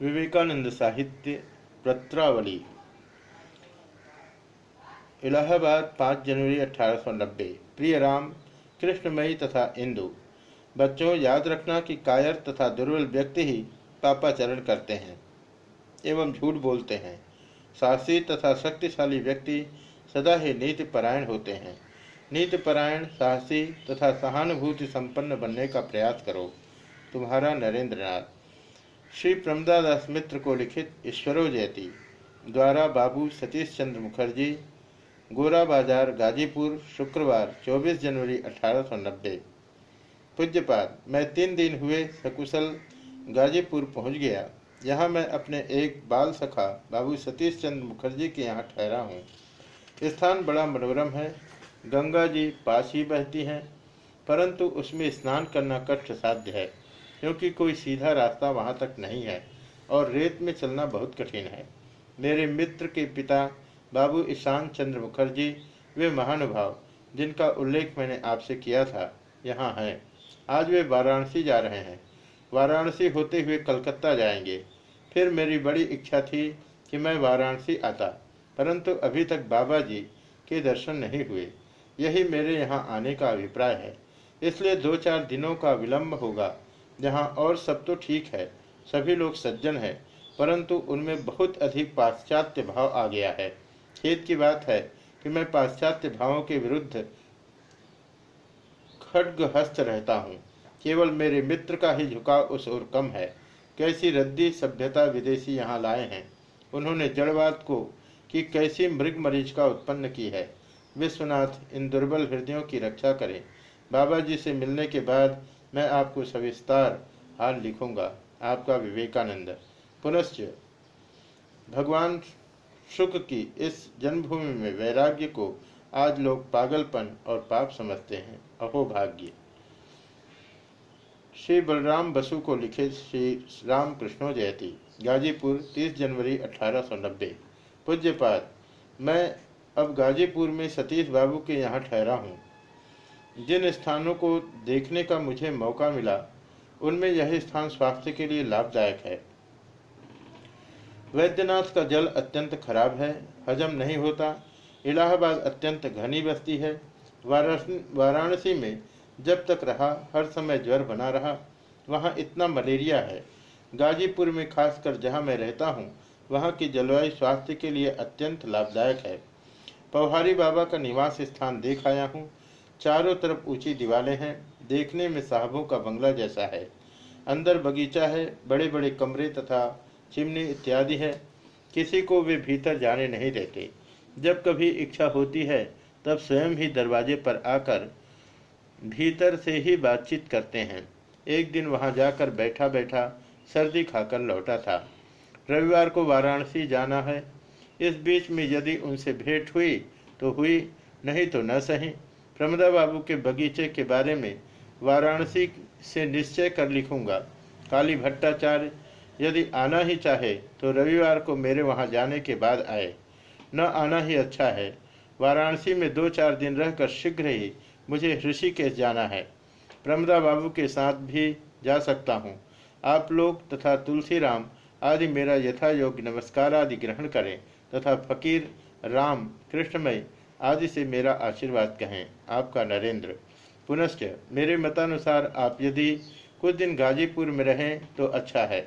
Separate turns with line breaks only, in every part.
विवेकानंद साहित्य पत्रावली इलाहाबाद 5 जनवरी 1890 प्रिय राम कृष्णमयी तथा इंदु बच्चों याद रखना कि कायर तथा दुर्बल व्यक्ति ही पापाचरण करते हैं एवं झूठ बोलते हैं साहसी तथा शक्तिशाली व्यक्ति सदा ही नीति परायण होते हैं नीति परायण साहसी तथा सहानुभूति संपन्न बनने का प्रयास करो तुम्हारा नरेंद्र नाथ श्री प्रमदादास मित्र को लिखित ईश्वरो जयती द्वारा बाबू सतीश चंद्र मुखर्जी, गोरा बाज़ार गाजीपुर, शुक्रवार 24 जनवरी 1890 पूज्यपाद, मैं तीन दिन हुए सकुशल गाजीपुर पहुँच गया। यहाँ मैं अपने एक बाल सखा बाबू सतीश चंद्र मुखर्जी के यहाँ ठहरा हूँ। स्थान बड़ा मनोरम है, गंगा जी पास ही बहती हैं, परंतु उसमें स्नान करना कष्ट साध्य है। क्योंकि कोई सीधा रास्ता वहाँ तक नहीं है और रेत में चलना बहुत कठिन है। मेरे मित्र के पिता, बाबू ईशान चंद्र मुखर्जी, वे महानुभाव, जिनका उल्लेख मैंने आपसे किया था, यहाँ हैं। आज वे वाराणसी जा रहे हैं। वाराणसी होते हुए कलकत्ता जाएँगे। फिर मेरी बड़ी इच्छा थी कि मैं वाराणसी आता, परंतु अभी तक बाबा जी के दर्शन नहीं हुए। यही मेरे यहाँ आने का अभिप्राय है। इसलिए दो चार दिनों का विलंब होगा। जहाँ और सब तो ठीक है, सभी लोग सज्जन हैं, परंतु उनमें बहुत अधिक पाश्चात्य भाव आ गया है। खेत की बात है कि मैं पाश्चात्य भावों के विरुद्ध खड्गहस्त रहता हूँ। केवल मेरे मित्र का ही झुकाव उस ओर कम है। कैसी रद्दी सभ्यता विदेशी यहाँ लाए हैं? उन्होंने जड़वाद को कि कैसी मृग मरीज़ का उत्पन्न की है? विश्वनाथ इन दुर्बल हृदयों की रक्षा करें। बाबा जी से मिलने के बाद मैं आपको सविस्तार हाल लिखूँगा। आपका विवेकानंद। पुनश्च, भगवान शुक की इस जन्मभूमि में वैराग्य को आज लोग पागलपन और पाप समझते हैं। अहोभाग्य श्री बलराम बसु को लिखित श्री राम कृष्णो जयती गाजीपुर 30 जनवरी 1890 पूज्यपाद, मैं अब गाजीपुर में सतीश बाबू के यहाँ ठहरा हूँ। जिन स्थानों को देखने का मुझे मौका मिला, उनमें यह स्थान स्वास्थ्य के लिए लाभदायक है। वैद्यनाथ का जल अत्यंत खराब है, हजम नहीं होता, इलाहाबाद अत्यंत घनी बस्ती है, वाराणसी में जब तक रहा, हर समय ज्वर बना रहा, वहाँ इतना मलेरिया है। गाजीपुर में खासकर जहाँ मैं रहता हूँ, वहाँ की जलवायु स्वास्थ्य के लिए अत्यंत लाभदायक है। पौहारी बाबा का निवास स्थान देख आया हूँ चारों तरफ़ ऊँची दीवारें हैं। देखने में साहबों का बंगला जैसा है। अंदर बगीचा है बड़े बड़े कमरे तथा चिमनी इत्यादि है। किसी को वे भीतर जाने नहीं देते। जब कभी इच्छा होती है, तब स्वयं ही दरवाजे पर आकर भीतर से ही बातचीत करते हैं। एक दिन वहाँ जाकर बैठा बैठा सर्दी खाकर लौटा था। रविवार को वाराणसी जाना है। इस बीच में यदि उनसे भेंट हुई तो हुई, नहीं तो न सही। प्रमदा बाबू के बगीचे के बारे में वाराणसी से निश्चय कर लिखूँगा। काली भट्टाचार्य, यदि आना ही चाहे तो रविवार को मेरे वहाँ जाने के बाद आए। न आना ही अच्छा है। वाराणसी में दो चार दिन रहकर शीघ्र ही मुझे ऋषिकेश जाना है। प्रमदा बाबू के साथ भी जा सकता हूँ। आप लोग तथा तुलसीराम आदि मेरा यथा योग्य नमस्कार आदि ग्रहण करें तथा फकीर राम कृष्णमय आदि से मेरा आशीर्वाद कहें, आपका नरेंद्र। पुनश्च, मेरे मतानुसार आप यदि कुछ दिन गाजीपुर में रहें तो अच्छा है।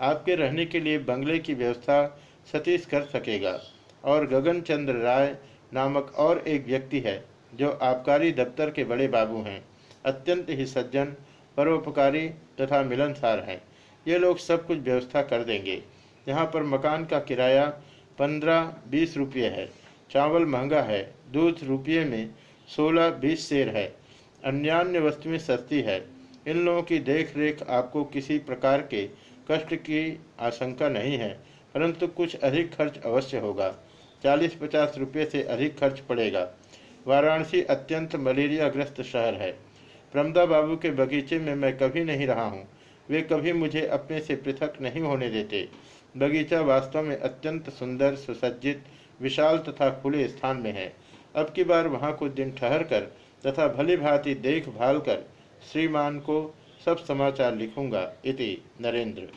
आपके रहने के लिए बंगले की व्यवस्था सतीश कर सकेगा, और गगन चंद्र राय नामक और एक व्यक्ति है, जो आबकारी दफ्तर के बड़े बाबू हैं। अत्यंत ही सज्जन, परोपकारी तथा मिलनसार हैं। ये लोग सब कुछ व्यवस्था कर देंगे। यहाँ पर मकान का किराया पंद्रह बीस रुपये है। चावल महँगा है, दूध रुपये में सोलह बीस शेर है, अन्यान्य वस्तुएँ सस्ती है। इन लोगों की देख रेख आपको किसी प्रकार के कष्ट की आशंका नहीं है, परंतु कुछ अधिक खर्च अवश्य होगा। चालीस पचास रुपये से अधिक खर्च पड़ेगा। वाराणसी अत्यंत मलेरिया ग्रस्त शहर है। प्रमदा बाबू के बगीचे में मैं कभी नहीं रहा हूँ। वे कभी मुझे अपने से पृथक नहीं होने देते। बगीचा वास्तव में अत्यंत सुंदर, सुसज्जित विशाल तथा खुले स्थान में है। अब की बार वहाँ कुछ दिन ठहर कर तथा भली भांति देखभाल कर श्रीमान को सब समाचार लिखूँगा इति नरेंद्र।